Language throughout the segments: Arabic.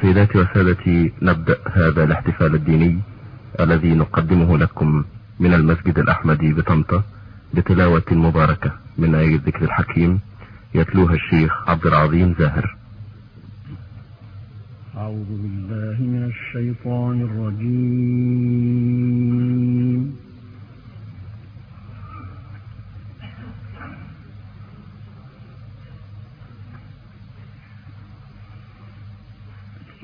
سيداتي وسادتي نبدأ هذا الاحتفال الديني الذي نقدمه لكم من المسجد الأحمدي بطنطا بتلاوة مباركة من آية الذكر الحكيم يتلوها الشيخ عبد العظيم زاهر. أعوذ بالله من الشيطان الرجيم.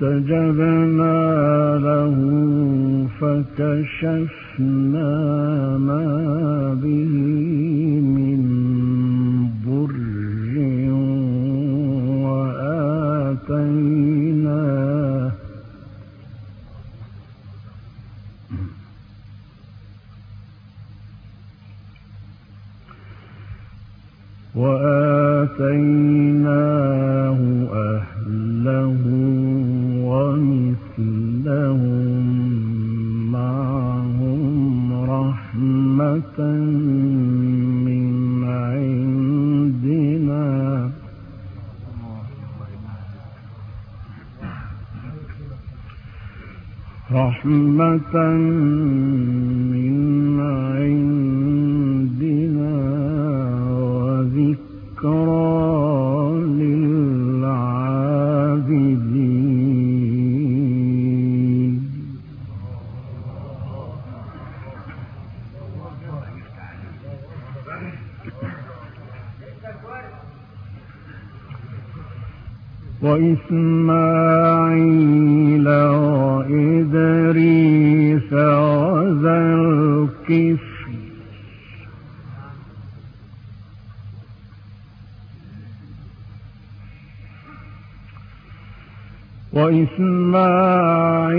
فاستجبنا له فكشفنا ما به. من عندنا وذكرى للعابدين. وإسماعيل وإسماعيل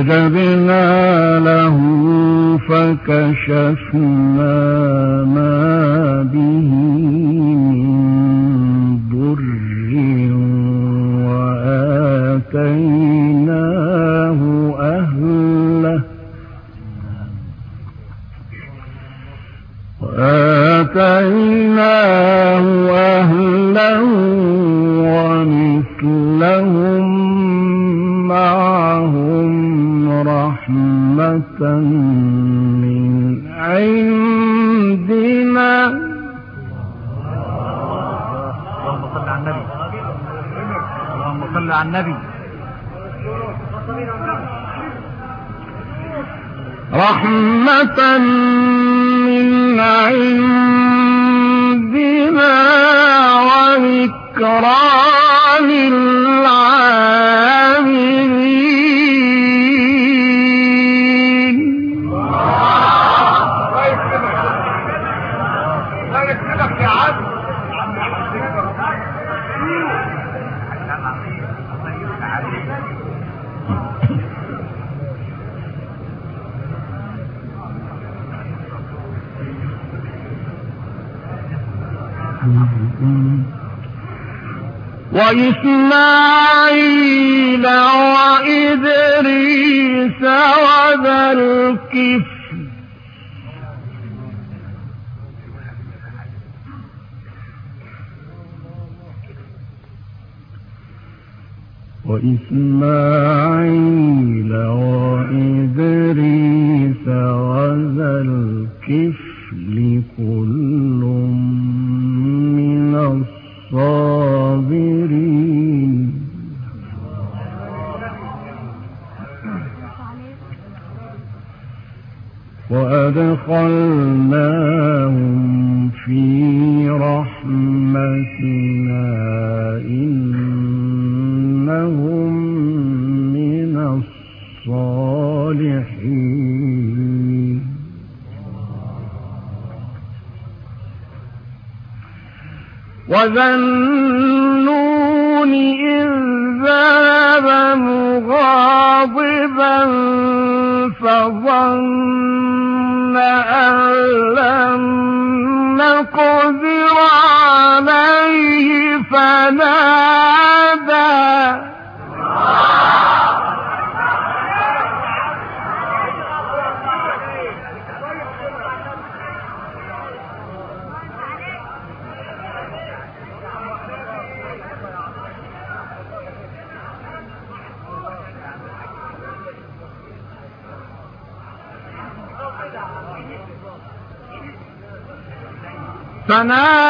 فاستجبنا له فكشفنا ما وإسماعيل وإدريس وذا الكفل. وإسماعيل وإدريس وذا الكفل كل وأدخلناهم في رحمتنا إنهم من الصالحين. وذنون إذ ذهب مغاضبا فظن جنابا فنادى.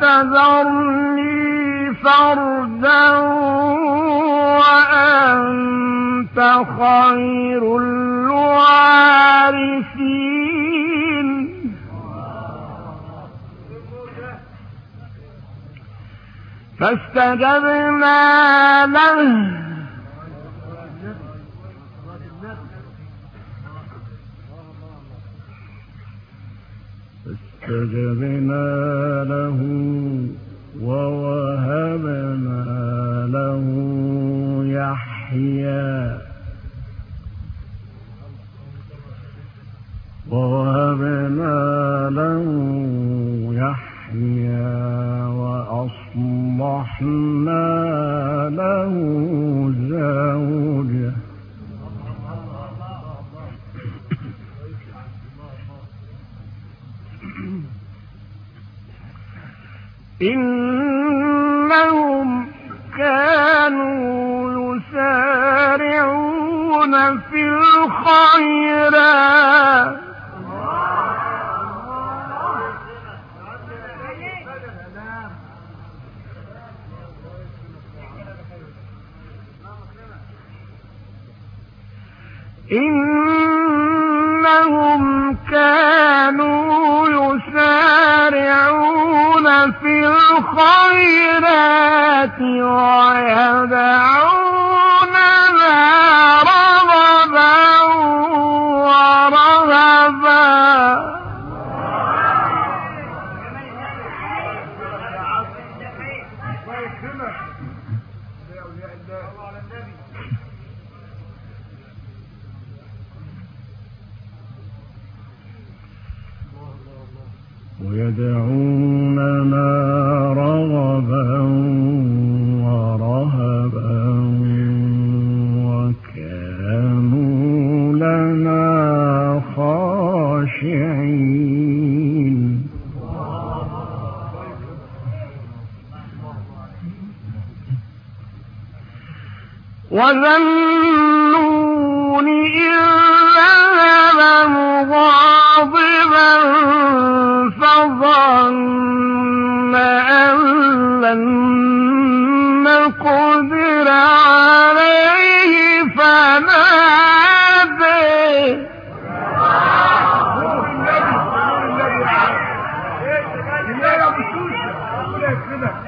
تذرني فردا وأنت خير الوارثين فاستجبنا له فاستجبنا 是的。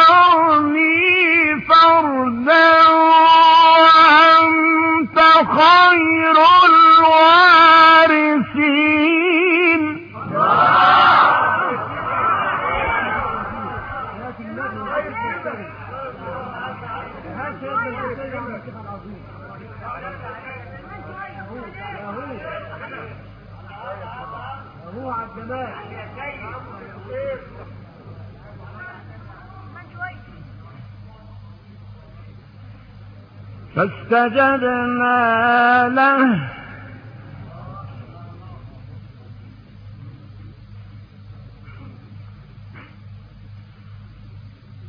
فاستجبنا له.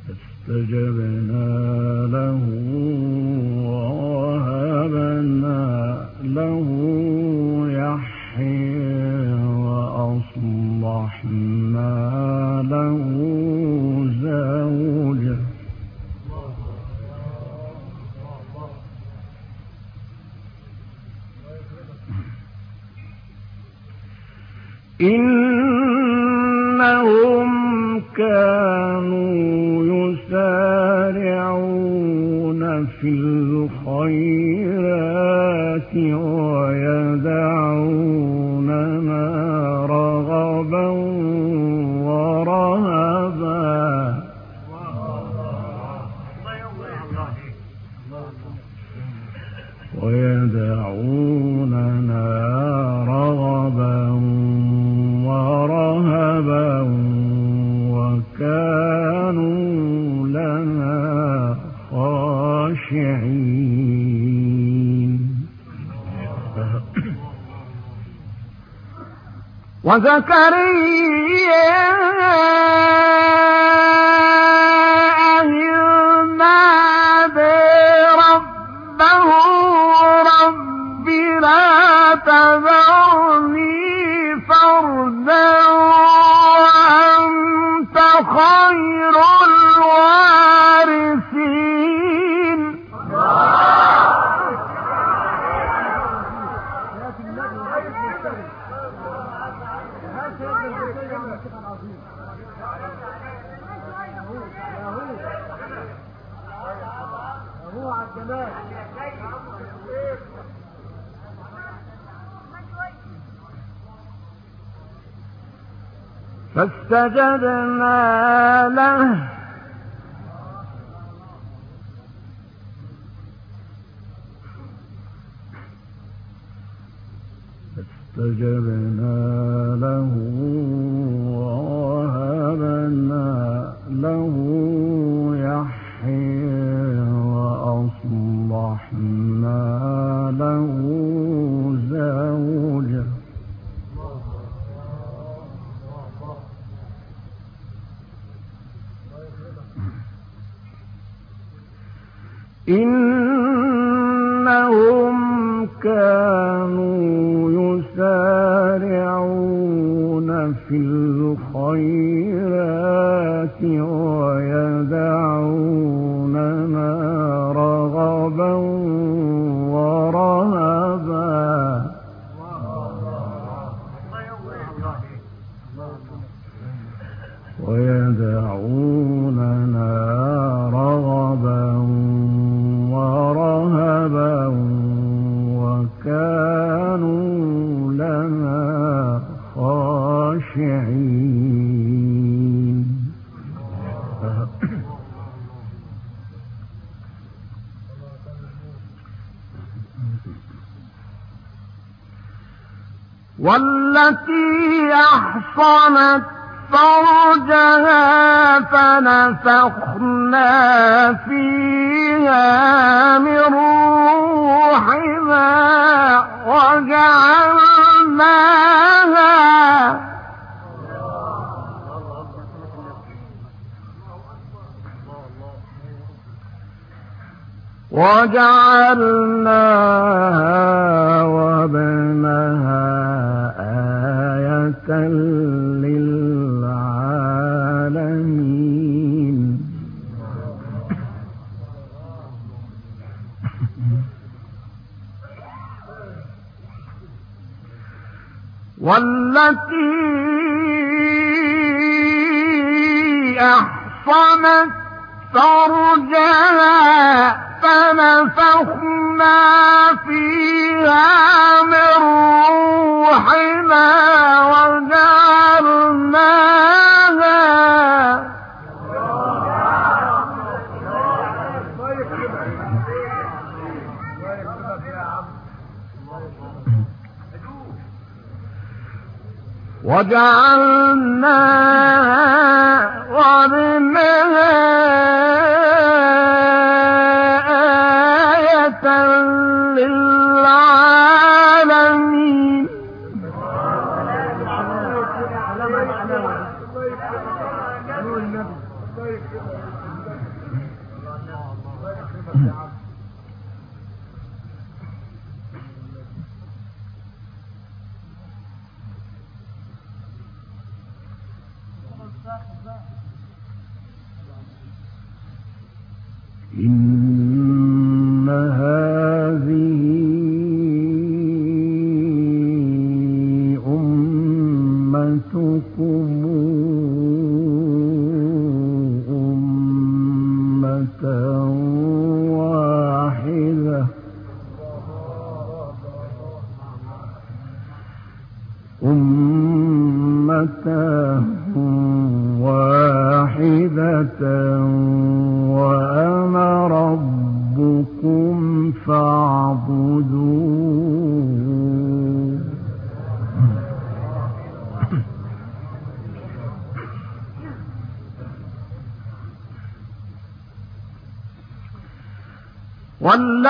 فاستجبنا له. في الخير وزكريا فاستجبنا له. فاستجبنا ويدعوننا رغبا ورهبا وكانوا لنا خاشعين. والتي أحصنت فنفخنا فيها من روحنا وجعلناها وجعلناها وابنها آية والتي أحصنت فرجها فنفخنا فيها من روحنا وجعلناها وجعلناها وابنها أمتكم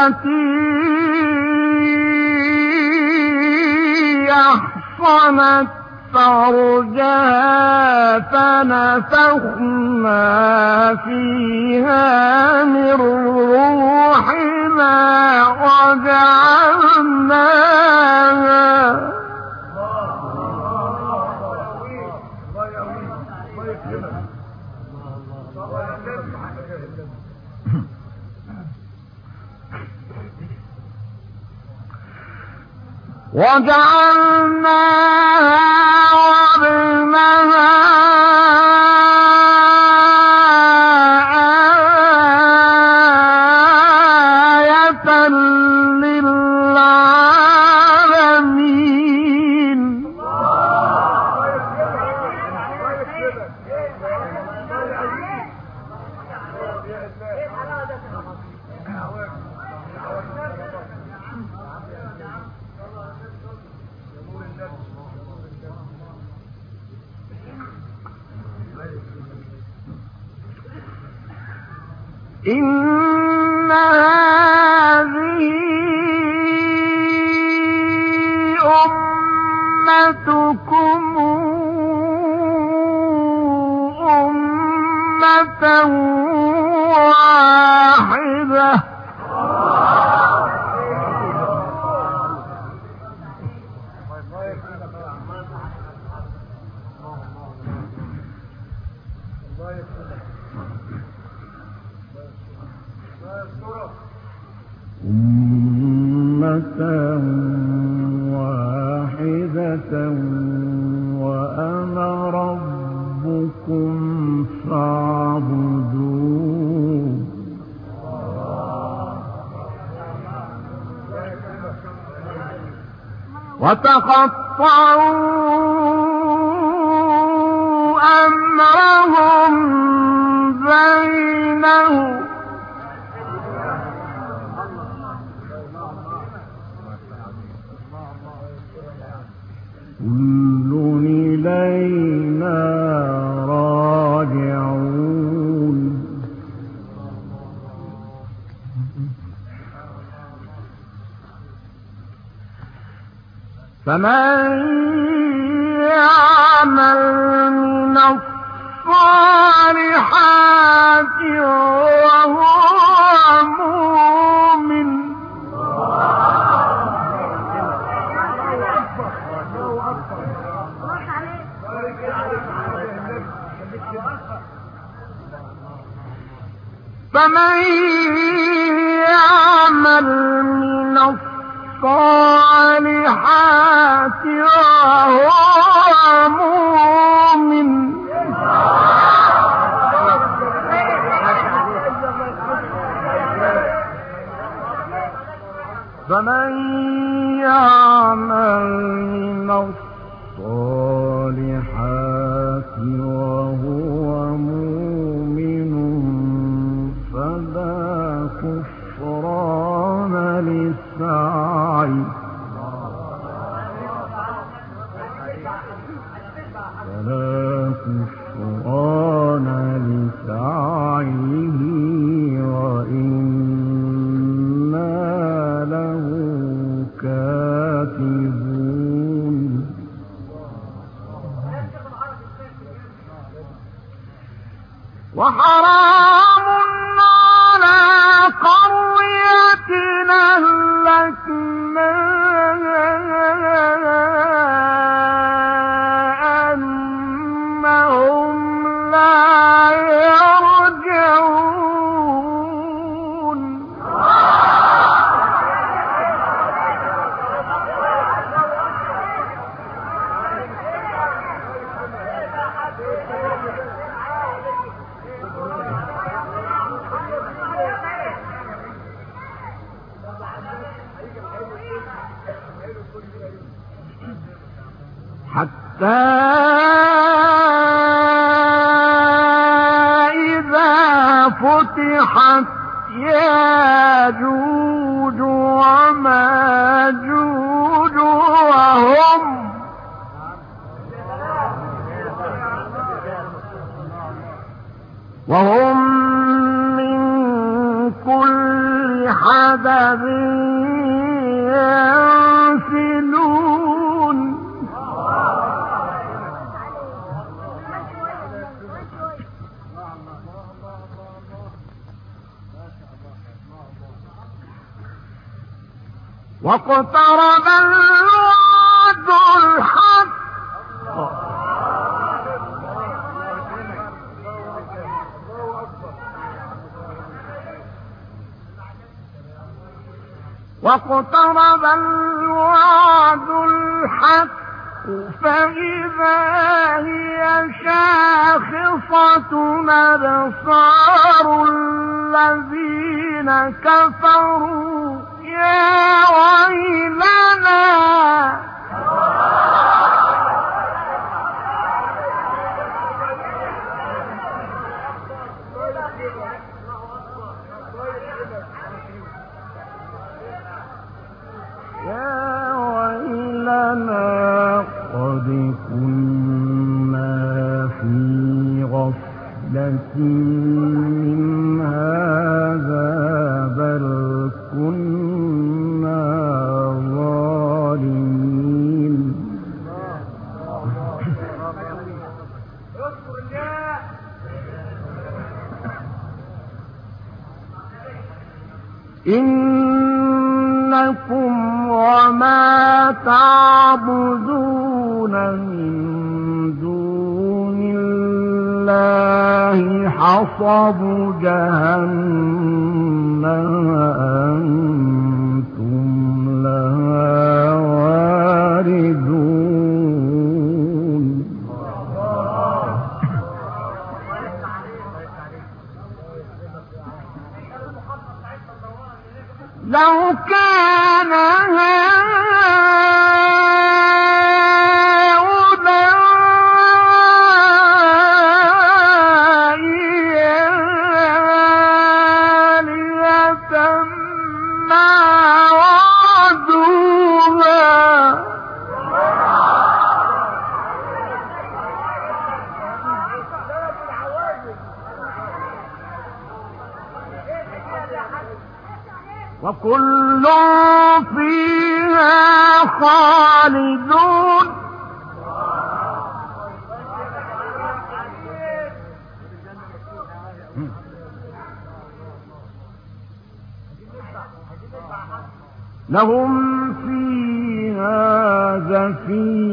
والتي أحصنت فرجها فنفخنا فيها من روحنا وجعلناها وجعلناها واحدة وأنا ربكم فاعبدون وتقطعوا أمرهم بينهم فمن يعمل من الصالحات وهو مؤمن. فمن يعمل واقترب الوعد الحق. واقترب الوعد الحق فإذا هي شاخصة أبصار الذين كفروا. ويلنا حطب جهنم أنتم لها واردون لو كان هذا خالدون. لهم فيها زفير.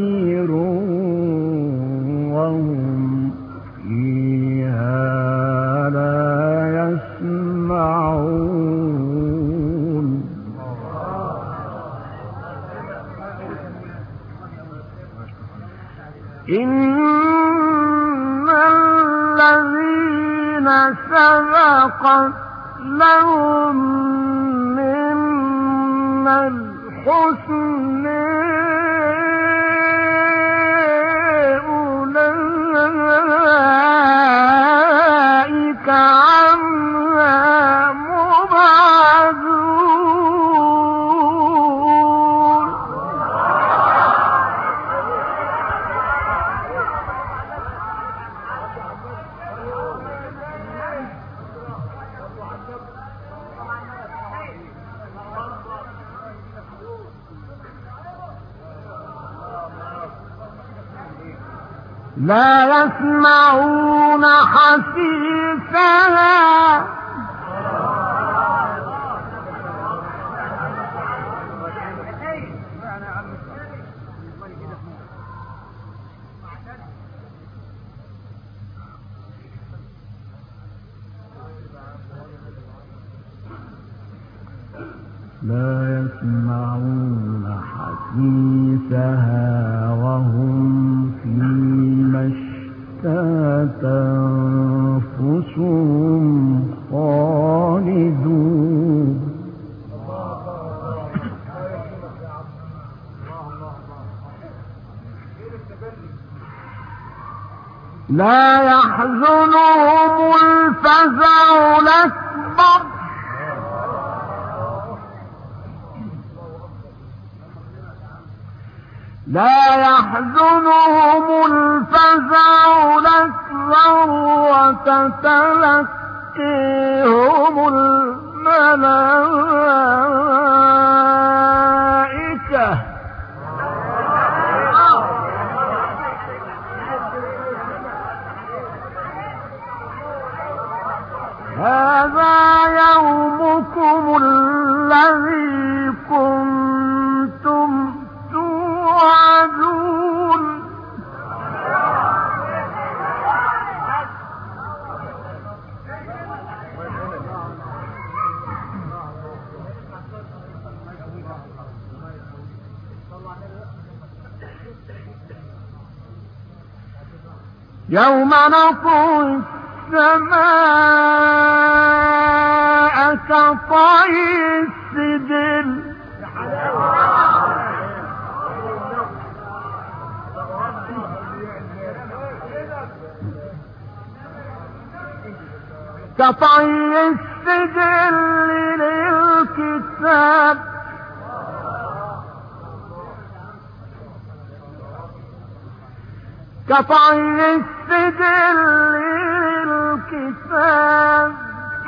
حسيسها لا يسمعون حسيسها وهم فيما اشتهت لا يحزنهم الفزع الأكبر. لا يحزنهم الفزع الأكبر وتتلقيهم الملائكة. هذا يومكم الذي كنتم توعدون. يوم نطوي السماء كطي السجل كطي السجل للكتاب. كطي السجل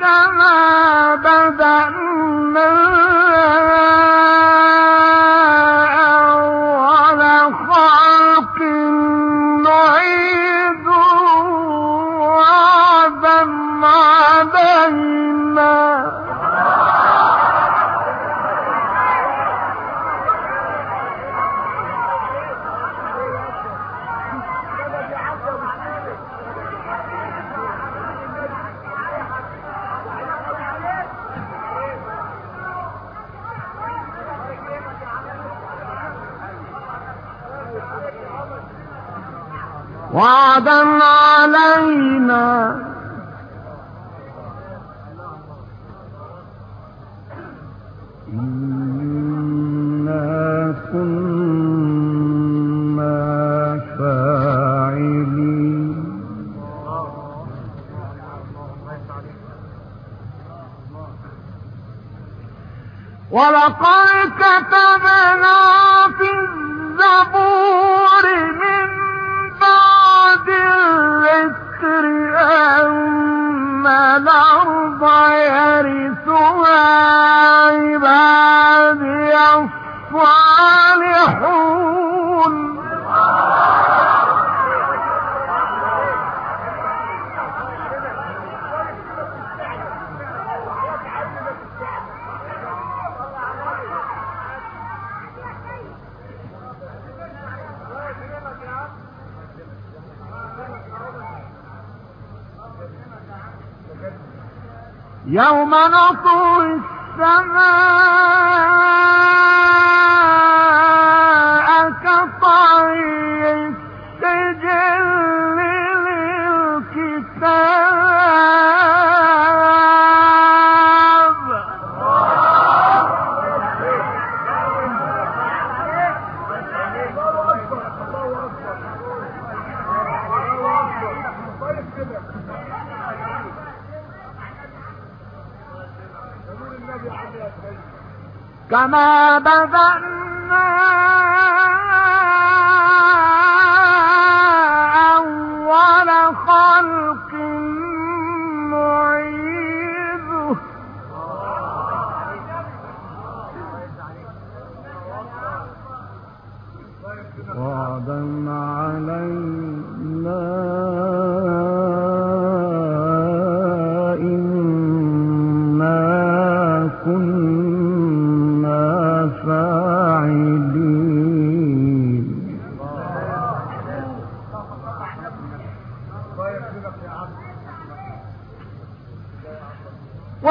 كما بدأنا وعدا علينا إنا كنا فاعلين ولقد كتبنا يوم نطوي السماء كما بدأنا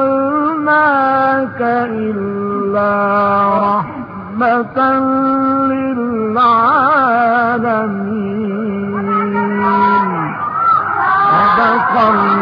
أرسلناك إلا رحمة للعالمين. صدق الله.